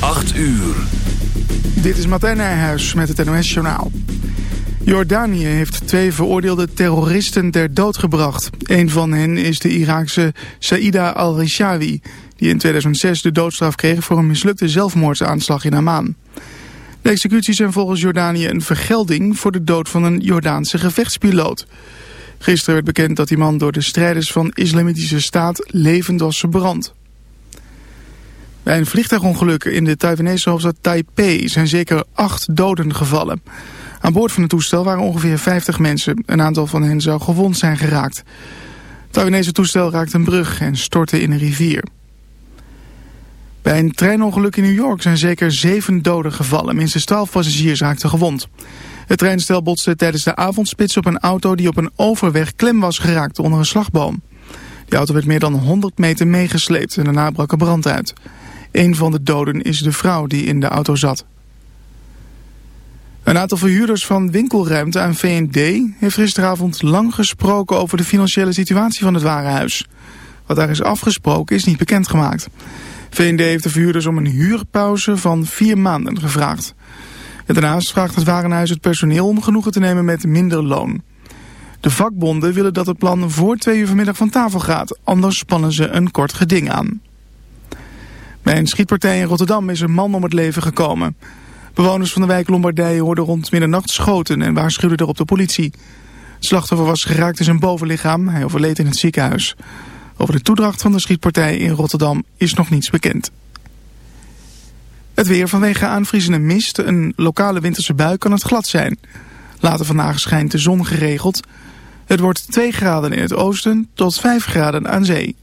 8 uur. Dit is Martijn Nijhuis met het NOS-journaal. Jordanië heeft twee veroordeelde terroristen ter dood gebracht. Een van hen is de Iraakse Saida al-Rishawi... die in 2006 de doodstraf kreeg voor een mislukte zelfmoordsaanslag in Amman. De executies zijn volgens Jordanië een vergelding... voor de dood van een Jordaanse gevechtspiloot. Gisteren werd bekend dat die man door de strijders van Islamitische Staat levend was verbrand. Bij een vliegtuigongeluk in de Taiwanese hoofdstad Taipei zijn zeker acht doden gevallen. Aan boord van het toestel waren ongeveer 50 mensen. Een aantal van hen zou gewond zijn geraakt. Het Taiwanese toestel raakte een brug en stortte in een rivier. Bij een treinongeluk in New York zijn zeker zeven doden gevallen. Minstens 12 passagiers raakten gewond. Het treinstel botste tijdens de avondspits op een auto die op een overweg klem was geraakt onder een slagboom. Die auto werd meer dan 100 meter meegesleept en daarna brak er brand uit. Een van de doden is de vrouw die in de auto zat. Een aantal verhuurders van winkelruimte aan V&D heeft gisteravond lang gesproken over de financiële situatie van het warenhuis. Wat daar is afgesproken is niet bekendgemaakt. V&D heeft de verhuurders om een huurpauze van vier maanden gevraagd. Daarnaast vraagt het warenhuis het personeel om genoegen te nemen met minder loon. De vakbonden willen dat het plan voor twee uur vanmiddag van tafel gaat, anders spannen ze een kort geding aan. Bij een schietpartij in Rotterdam is een man om het leven gekomen. Bewoners van de wijk Lombardije hoorden rond middernacht schoten en waarschuwden erop de politie. Het slachtoffer was geraakt in zijn bovenlichaam, hij overleed in het ziekenhuis. Over de toedracht van de schietpartij in Rotterdam is nog niets bekend. Het weer vanwege aanvriezende mist, een lokale winterse bui kan het glad zijn. Later vandaag schijnt de zon geregeld. Het wordt 2 graden in het oosten tot 5 graden aan zee.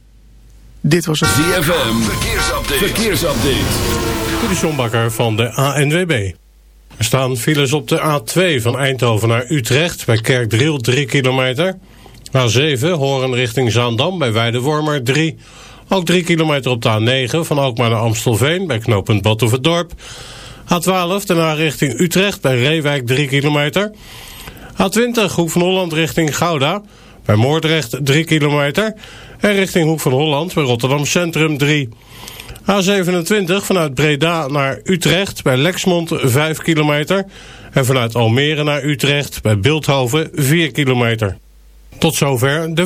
Dit was het ZFM, verkeersupdate. verkeersupdate. De Sjombakker van de ANWB. Er staan files op de A2 van Eindhoven naar Utrecht bij Kerkdriel 3 kilometer. A7 Horen richting Zaandam bij Weidewormer 3. Ook 3 kilometer op de A9 van Alkmaar naar Amstelveen bij knooppunt Batuverdorp. A12 daarna richting Utrecht bij Reewijk 3 kilometer. A20 Hoek van Holland richting Gouda bij Moordrecht 3 kilometer. En richting Hoek van Holland bij Rotterdam Centrum 3. A27 vanuit Breda naar Utrecht bij Lexmond 5 kilometer. En vanuit Almere naar Utrecht bij Beeldhoven 4 kilometer. Tot zover de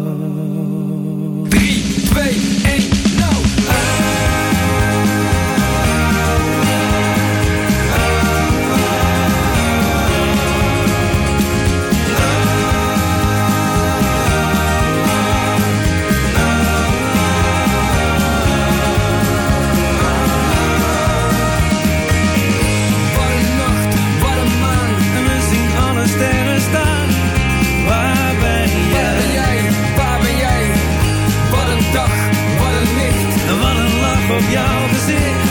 Op jouw gezicht.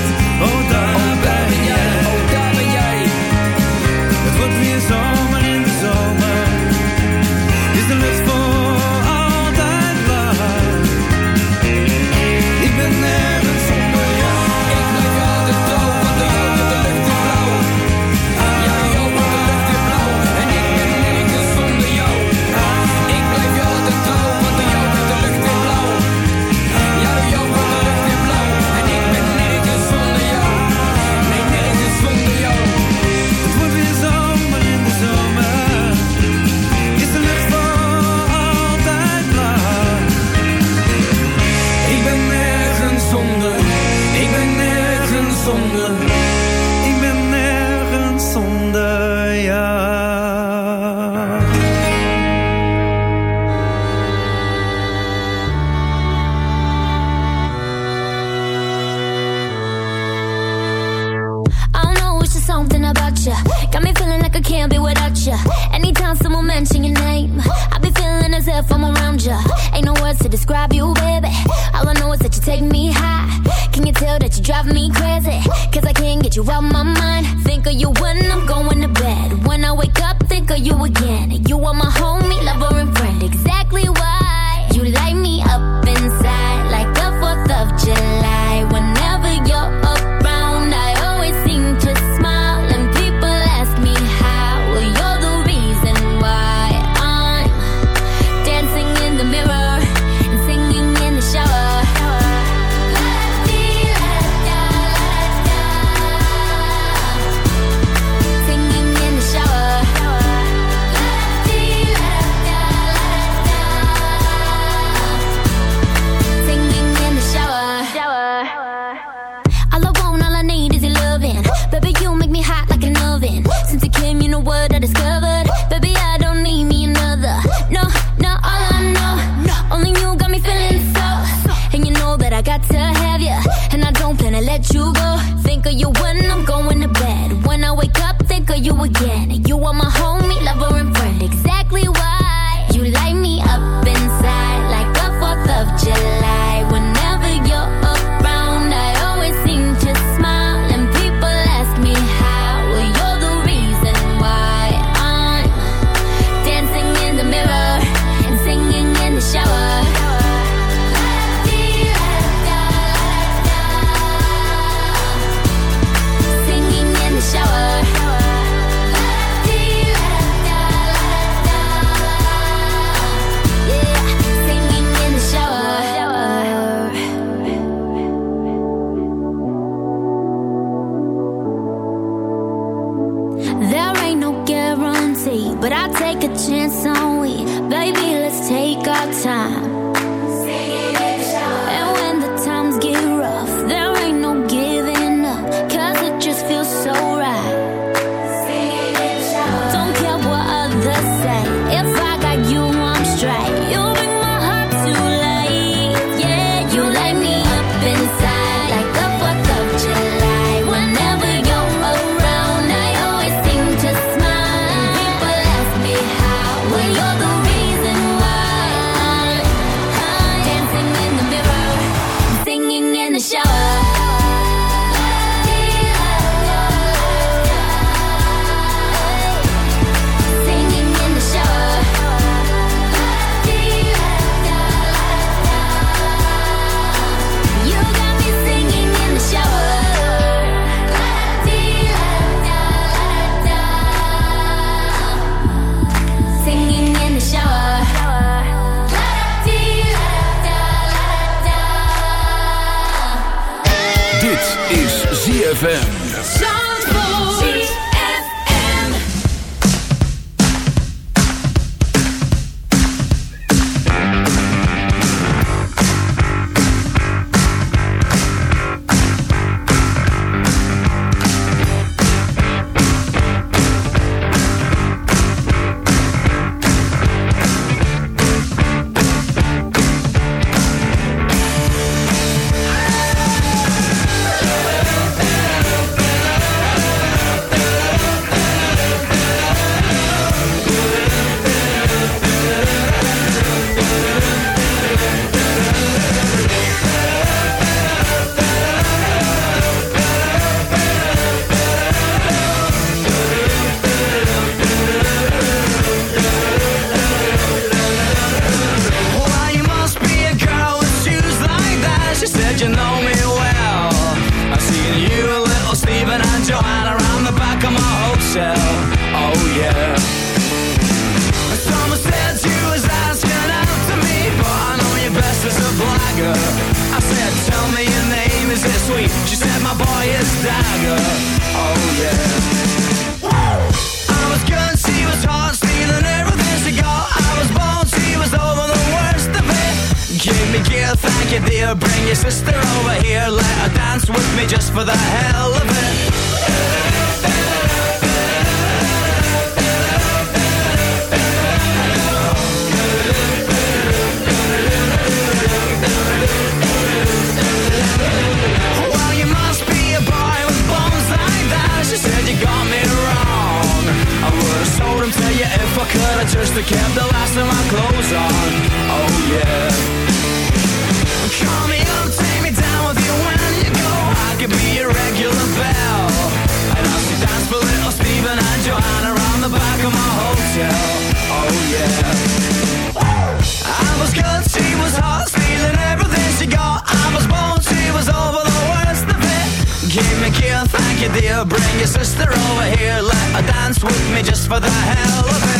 sister over here, like, dance with me just for the hell of it.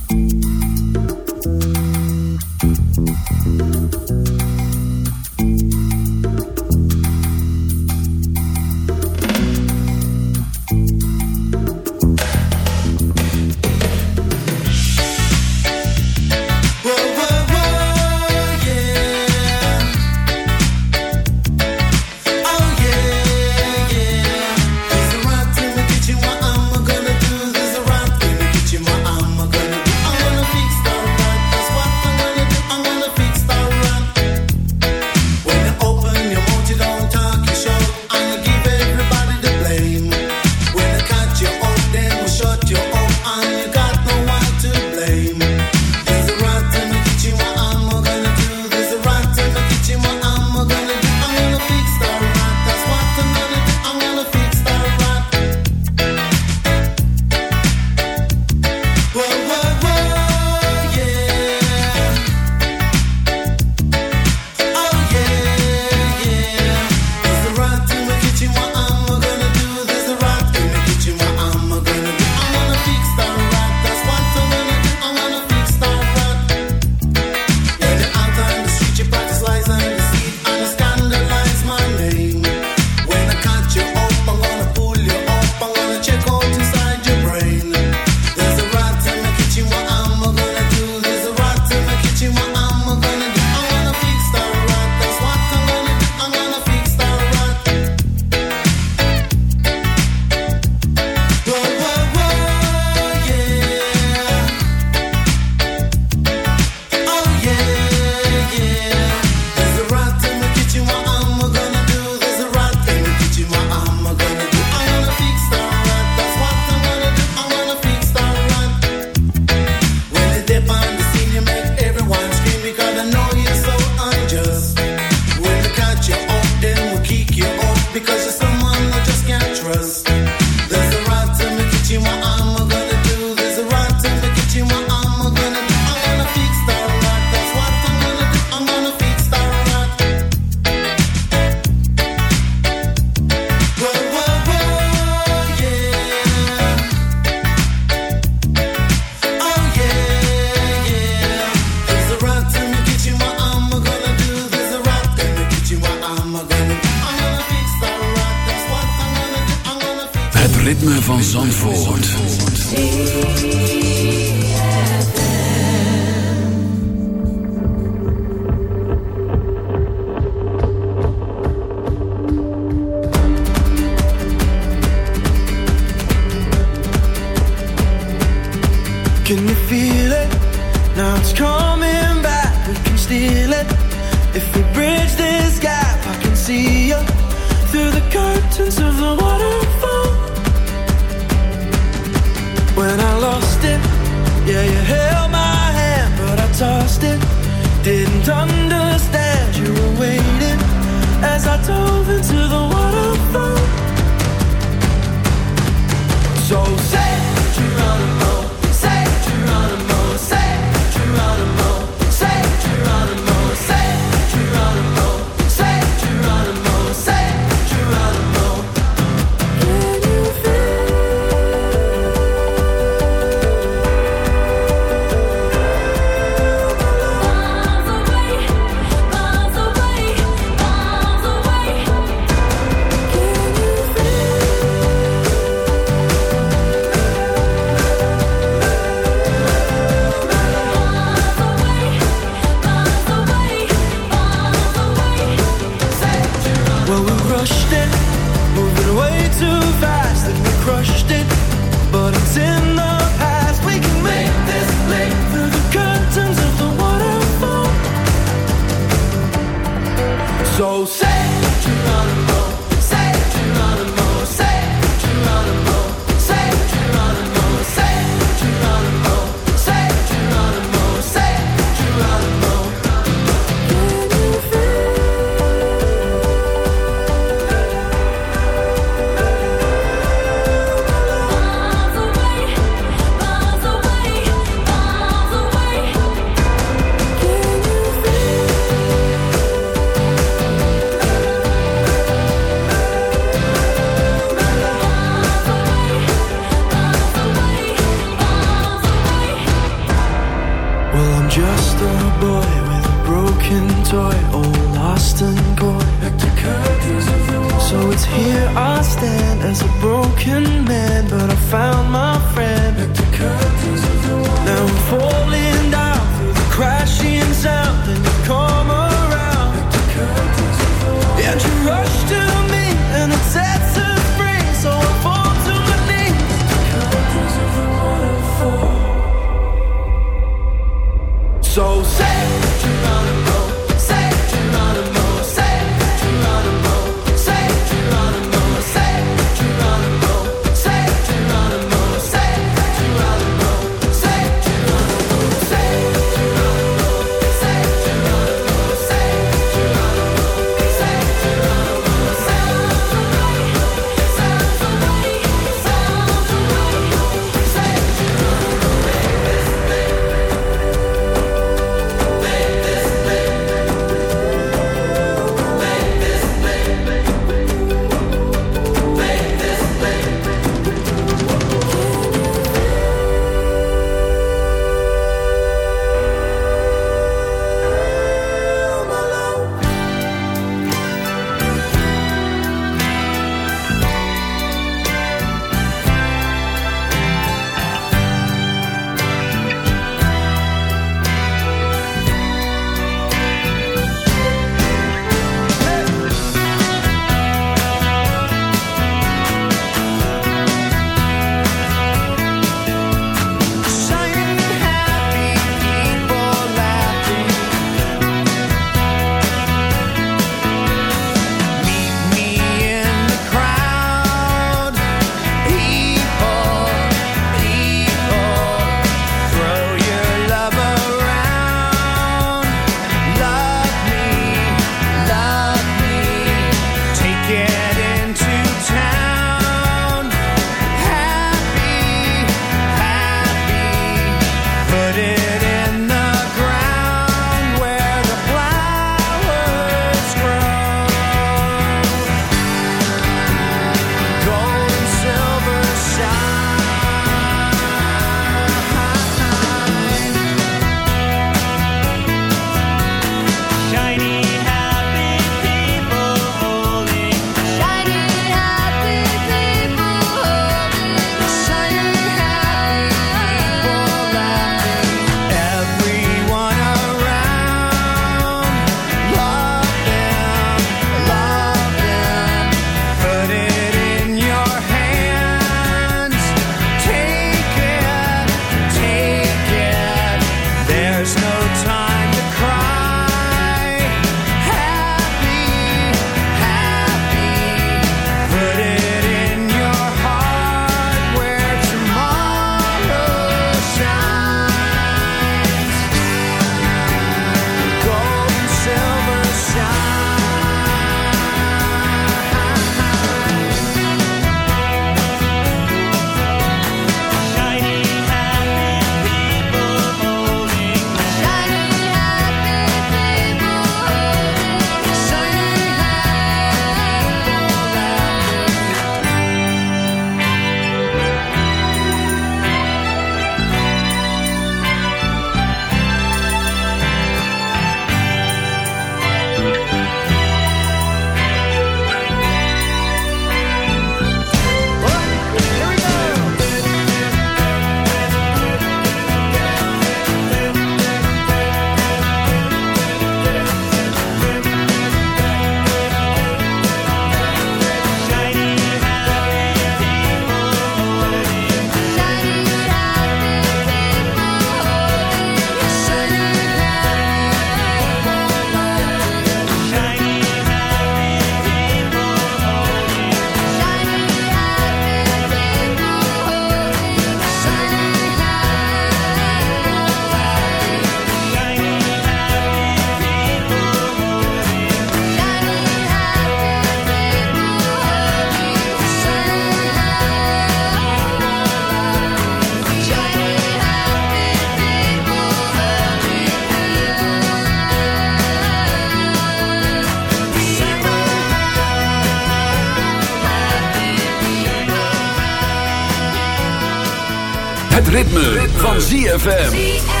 Ritme, van ZFM.